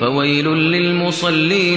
فويل للمصلين.